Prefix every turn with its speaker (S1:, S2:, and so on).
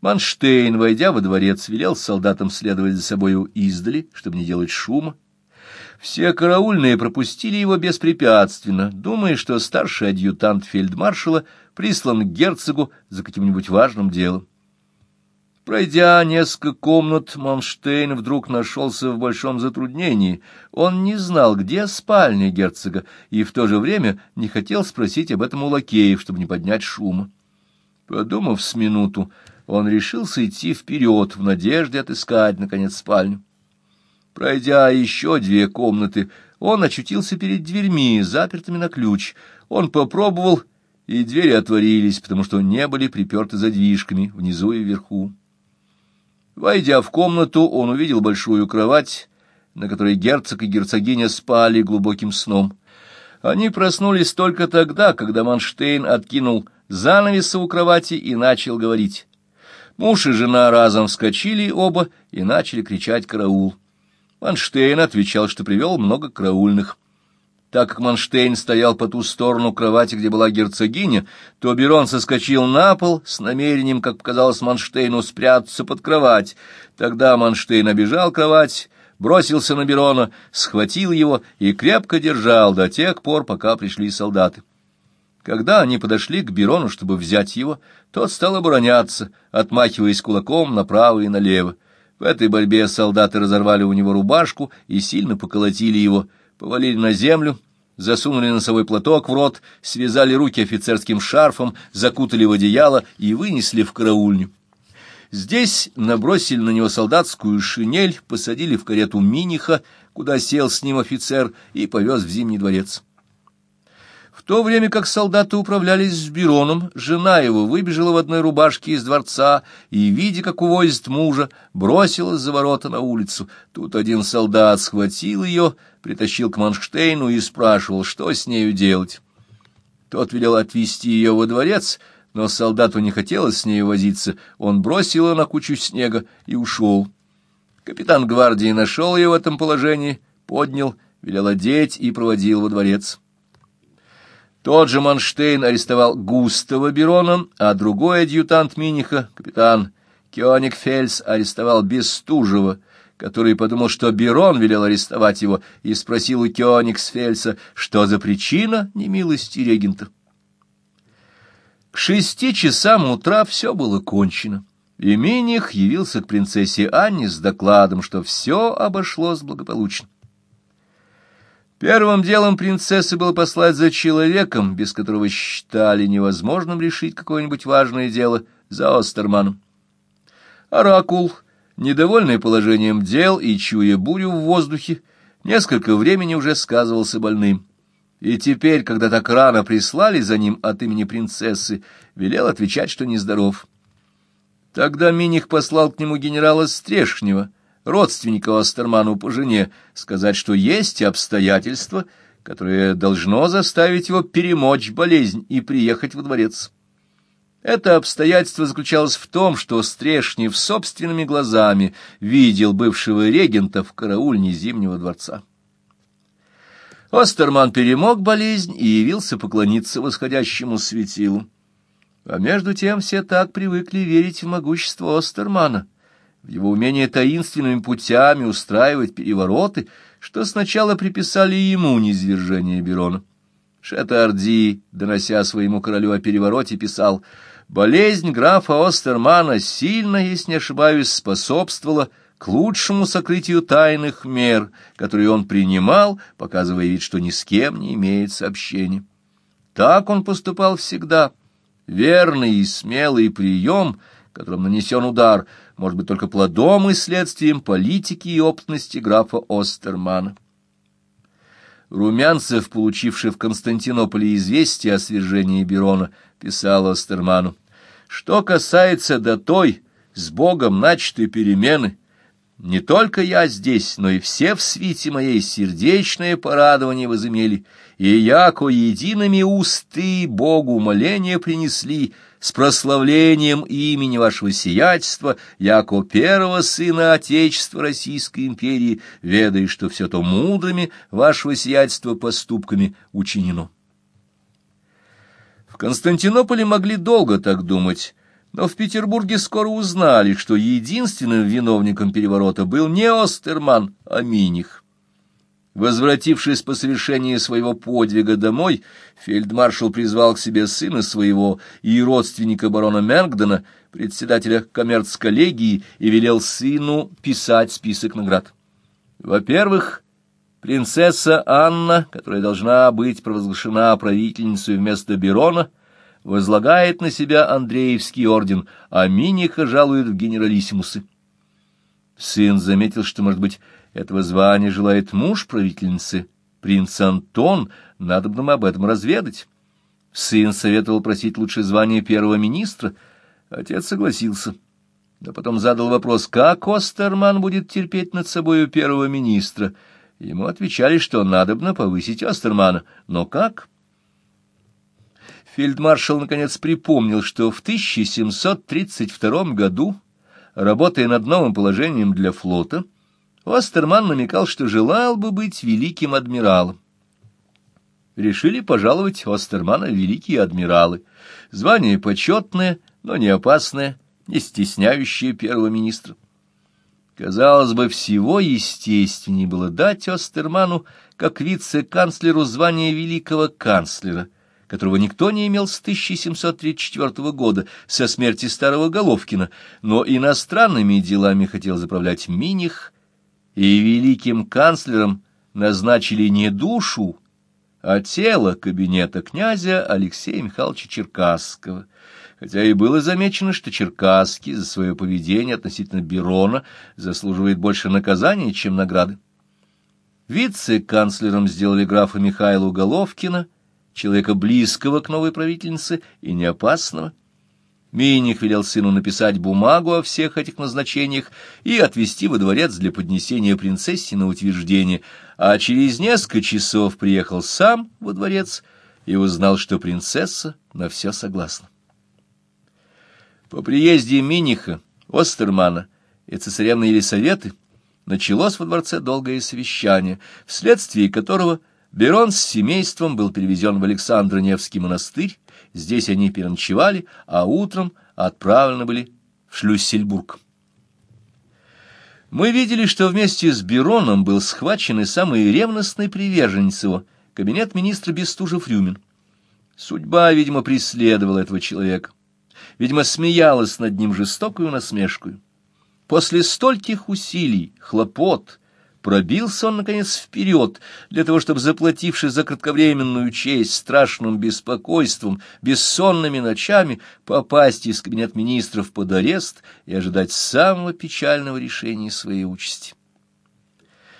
S1: Манштейн, войдя во дворец, велел солдатам следовать за собою издали, чтобы не делать шума. Все караульные пропустили его беспрепятственно, думая, что старший адъютант фельдмаршала прислан к герцогу за каким-нибудь важным делом. Пройдя несколько комнат, Манштейн вдруг нашелся в большом затруднении. Он не знал, где спальня герцога, и в то же время не хотел спросить об этом у лакеев, чтобы не поднять шума. Подумав с минуту, он решился идти вперед в надежде отыскать, наконец, спальню. Пройдя еще две комнаты, он очутился перед дверьми, запертыми на ключ. Он попробовал, и двери отворились, потому что не были приперты задвижками внизу и вверху. Войдя в комнату, он увидел большую кровать, на которой герцог и герцогиня спали глубоким сном. Они проснулись только тогда, когда Манштейн откинул занавесы у кровати и начал говорить. Муж и жена разом вскочили оба и начали кричать «караул». Манштейн отвечал, что привел много караульных. Так как Манштейн стоял по ту сторону кровати, где была герцогиня, то Берон соскочил на пол с намерением, как показалось Манштейну, спрятаться под кровать. Тогда Манштейн обежал кровать, бросился на Берона, схватил его и крепко держал до тех пор, пока пришли солдаты. Когда они подошли к Берону, чтобы взять его, тот стал обороняться, отмахиваясь кулаком направо и налево. В этой борьбе солдаты разорвали у него рубашку и сильно поколотили его, повалили на землю, засунули носовой платок в рот, связали руки офицерским шарфом, закутали в одеяло и вынесли в караульню. Здесь набросили на него солдатскую шинель, посадили в карету Миниха, куда сел с ним офицер и повез в Зимний дворец. То время как солдаты управлялись с Бироном, жена его выбежала в одной рубашке из дворца и, видя, как увозит мужа, бросилась за ворота на улицу. Тут один солдат схватил ее, притащил к Манштейну и спрашивал, что с нею делать. Тот велел отвезти ее во дворец, но солдату не хотелось с нею возиться. Он бросил ее на кучу снега и ушел. Капитан гвардии нашел ее в этом положении, поднял, велел одеть и проводил во дворец. Тот же Манштейн арестовал Густава Берона, а другой адъютант Миниха, капитан Кёнигфельс, арестовал Бестужева, который подумал, что Берон велел арестовать его, и спросил у Кёнигсфельса, что за причина немилости регента. К шести часам утра все было кончено, и Миних явился к принцессе Анне с докладом, что все обошлось благополучно. Первым делом принцессы было послать за человеком, без которого считали невозможным решить какое-нибудь важное дело, за Остерманом. Оракул, недовольный положением дел и чуя бурю в воздухе, несколько времени уже сказывался больным. И теперь, когда так рано прислали за ним от имени принцессы, велел отвечать, что нездоров. Тогда Миних послал к нему генерала Стрешнева — родственника Остерману по жене, сказать, что есть обстоятельства, которое должно заставить его перемочь болезнь и приехать во дворец. Это обстоятельство заключалось в том, что Стрешнев собственными глазами видел бывшего регента в караульне Зимнего дворца. Остерман перемог болезнь и явился поклониться восходящему светилу. А между тем все так привыкли верить в могущество Остермана — его умение таинственными путями устраивать перевороты, что сначала приписали ему низвержение Берона. Шетарди, донося своему королю о перевороте, писал «Болезнь графа Остермана сильно, если не ошибаюсь, способствовала к лучшему сокрытию тайных мер, которые он принимал, показывая вид, что ни с кем не имеет сообщения. Так он поступал всегда. Верный и смелый прием, которым нанесен удар — может быть только плодом и следствием политики и опытности графа Остермана. Румянцев, получивший в Константинополе известие о свержении Берона, писал Остерману, «Что касается до той, с Богом начатой перемены, не только я здесь, но и все в свите моей сердечное порадование возымели, и яко едиными усты Богу моления принесли, с прославлением имени вашего сиятельства, яко первого сына Отечества Российской империи, ведая, что все то мудрыми вашего сиятельства поступками учинено. В Константинополе могли долго так думать, Но в Петербурге скоро узнали, что единственным виновником переворота был не Остерман, а Миних. Возвратившись по совершении своего подвига домой, фельдмаршал призвал к себе сына своего и родственника барона Мергдена, председателя коммерц-коллегии, и велел сыну писать список наград. Во-первых, принцесса Анна, которая должна быть провозглашена правительницей вместо Берона, возлагает на себя Андреевский орден, а Миниха жалует в генералиссимусы. Сын заметил, что, может быть, этого звания желает муж правительницы, принц Антон, надо бы нам об этом разведать. Сын советовал просить лучше звания первого министра, отец согласился. Но потом задал вопрос, как Остерман будет терпеть над собою первого министра. Ему отвечали, что надобно повысить Остермана. Но как? Фельдмаршал наконец припомнил, что в 1732 году Работая над новым положением для флота, Остерман намекал, что желал бы быть великим адмиралом. Решили пожаловать Остермана великие адмиралы. Звание почетное, но не опасное, не стесняющее первого министра. Казалось бы, всего естественнее было дать Остерману, как вице-канцлеру, звание великого канцлера — которого никто не имел с 1734 года, со смерти старого Головкина, но иностранными делами хотел заправлять Миних, и великим канцлером назначили не душу, а тело кабинета князя Алексея Михайловича Черкасского, хотя и было замечено, что Черкасский за свое поведение относительно Берона заслуживает больше наказания, чем награды. Вице-канцлером сделали графа Михаила Головкина — человека близкого к новой правительнице и не опасного. Миних велел сыну написать бумагу о всех этих назначениях и отвезти во дворец для поднесения принцессе на утверждение, а через несколько часов приехал сам во дворец и узнал, что принцесса на все согласна. По приезде Миниха, Остермана и цесаревны Елисаветы началось во дворце долгое совещание, вследствие которого Берон с семейством был перевезен в Александро-Невский монастырь, здесь они переночевали, а утром отправлены были в Шлюссельбург. Мы видели, что вместе с Бероном был схвачен и самый ревностный приверженец его, кабинет министра Бестужев-Рюмин. Судьба, видимо, преследовала этого человека, видимо, смеялась над ним жестокую насмешкой. После стольких усилий, хлопот, Пробился он, наконец, вперед, для того, чтобы, заплативший за кратковременную честь страшным беспокойством, бессонными ночами, попасть из кабинет министров под арест и ожидать самого печального решения своей участи.